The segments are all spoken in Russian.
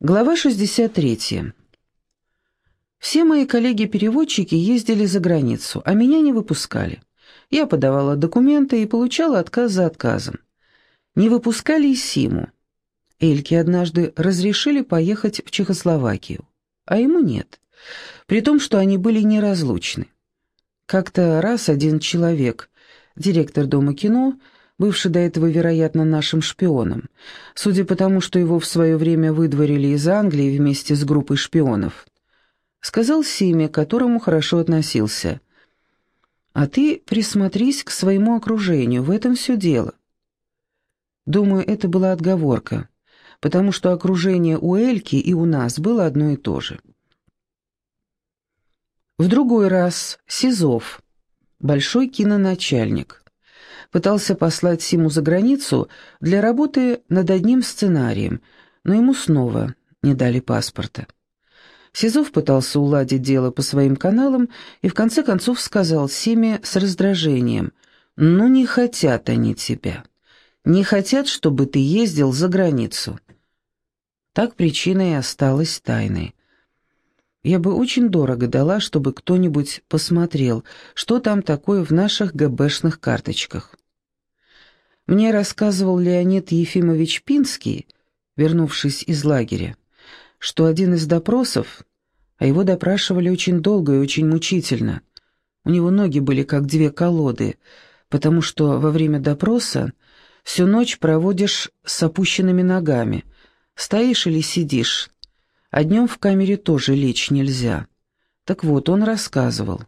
Глава 63. Все мои коллеги-переводчики ездили за границу, а меня не выпускали. Я подавала документы и получала отказ за отказом. Не выпускали и Симу. Эльке однажды разрешили поехать в Чехословакию, а ему нет, при том, что они были неразлучны. Как-то раз один человек, директор Дома кино, бывший до этого, вероятно, нашим шпионом, судя по тому, что его в свое время выдворили из Англии вместе с группой шпионов. Сказал Симе, к которому хорошо относился. «А ты присмотрись к своему окружению, в этом все дело». Думаю, это была отговорка, потому что окружение у Эльки и у нас было одно и то же. В другой раз Сизов, большой киноначальник, пытался послать Симу за границу для работы над одним сценарием, но ему снова не дали паспорта. Сизов пытался уладить дело по своим каналам и в конце концов сказал Симе с раздражением, «Ну не хотят они тебя, не хотят, чтобы ты ездил за границу». Так причина и осталась тайной. Я бы очень дорого дала, чтобы кто-нибудь посмотрел, что там такое в наших ГБшных карточках. Мне рассказывал Леонид Ефимович Пинский, вернувшись из лагеря, что один из допросов, а его допрашивали очень долго и очень мучительно, у него ноги были как две колоды, потому что во время допроса всю ночь проводишь с опущенными ногами, стоишь или сидишь, а днем в камере тоже лечь нельзя. Так вот, он рассказывал,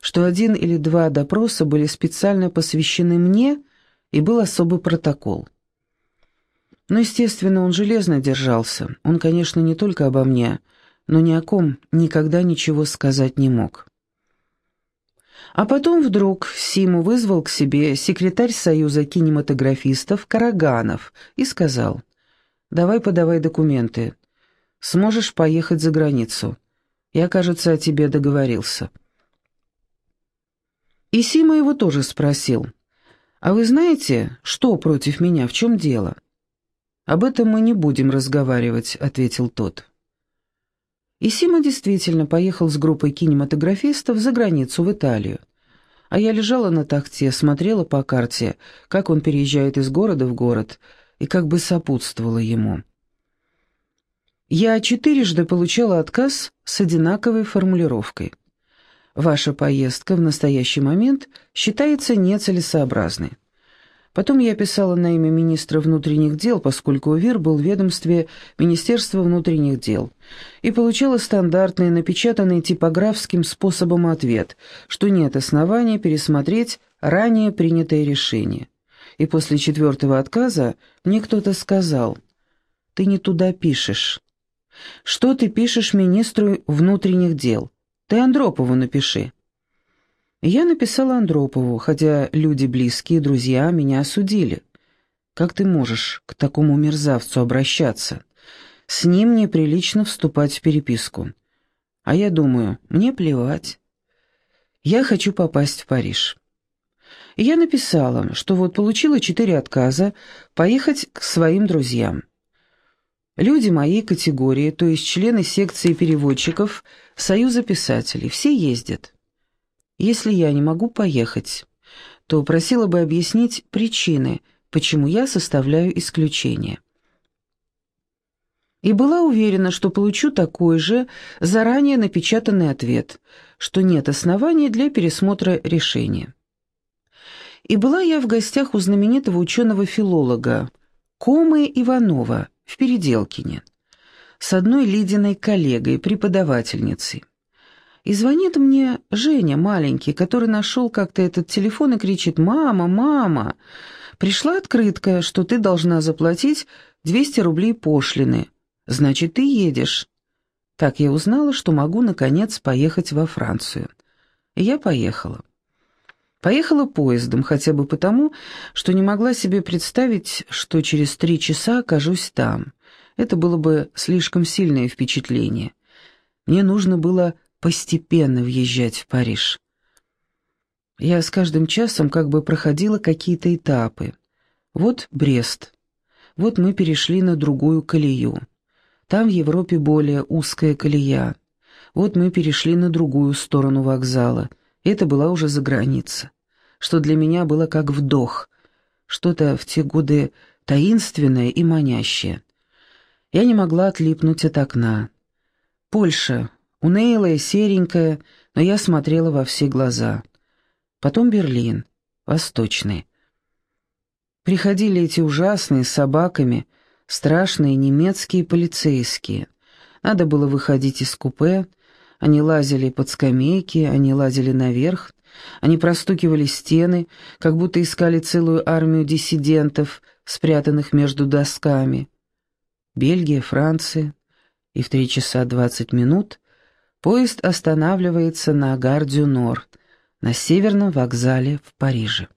что один или два допроса были специально посвящены мне – и был особый протокол. Но, естественно, он железно держался. Он, конечно, не только обо мне, но ни о ком никогда ничего сказать не мог. А потом вдруг Симу вызвал к себе секретарь Союза кинематографистов Караганов и сказал, «Давай подавай документы. Сможешь поехать за границу. Я, кажется, о тебе договорился». И Сима его тоже спросил, «А вы знаете, что против меня, в чем дело?» «Об этом мы не будем разговаривать», — ответил тот. И Сима действительно поехал с группой кинематографистов за границу в Италию. А я лежала на тахте, смотрела по карте, как он переезжает из города в город, и как бы сопутствовала ему. Я четырежды получала отказ с одинаковой формулировкой — Ваша поездка в настоящий момент считается нецелесообразной. Потом я писала на имя министра внутренних дел, поскольку УВИР был в ведомстве Министерства внутренних дел, и получила стандартный, напечатанный типографским способом ответ, что нет оснований пересмотреть ранее принятое решение. И после четвертого отказа мне кто-то сказал, «Ты не туда пишешь». «Что ты пишешь министру внутренних дел?» Ты Андропову напиши». Я написала Андропову, хотя люди близкие, друзья, меня осудили. Как ты можешь к такому мерзавцу обращаться? С ним неприлично вступать в переписку. А я думаю, мне плевать. Я хочу попасть в Париж. Я написала, что вот получила четыре отказа поехать к своим друзьям. Люди моей категории, то есть члены секции переводчиков Союза писателей, все ездят. Если я не могу поехать, то просила бы объяснить причины, почему я составляю исключение. И была уверена, что получу такой же заранее напечатанный ответ, что нет оснований для пересмотра решения. И была я в гостях у знаменитого ученого-филолога Комы Иванова – в Переделкине, с одной Лидиной коллегой, преподавательницей. И звонит мне Женя, маленький, который нашел как-то этот телефон и кричит «Мама, мама!» Пришла открытка, что ты должна заплатить 200 рублей пошлины. Значит, ты едешь. Так я узнала, что могу, наконец, поехать во Францию. И я поехала. Поехала поездом, хотя бы потому, что не могла себе представить, что через три часа окажусь там. Это было бы слишком сильное впечатление. Мне нужно было постепенно въезжать в Париж. Я с каждым часом как бы проходила какие-то этапы. Вот Брест. Вот мы перешли на другую колею. Там в Европе более узкая колея. Вот мы перешли на другую сторону вокзала. Это была уже за граница. Что для меня было как вдох. Что-то в те годы таинственное и манящее. Я не могла отлипнуть от окна. Польша, унылая, серенькая, но я смотрела во все глаза. Потом Берлин, восточный. Приходили эти ужасные с собаками, страшные немецкие полицейские. Надо было выходить из купе, они лазили под скамейки, они лазили наверх, они простукивали стены, как будто искали целую армию диссидентов, спрятанных между досками. Бельгия, Франция, и в три часа двадцать минут поезд останавливается на Гардю-Нор, на северном вокзале в Париже.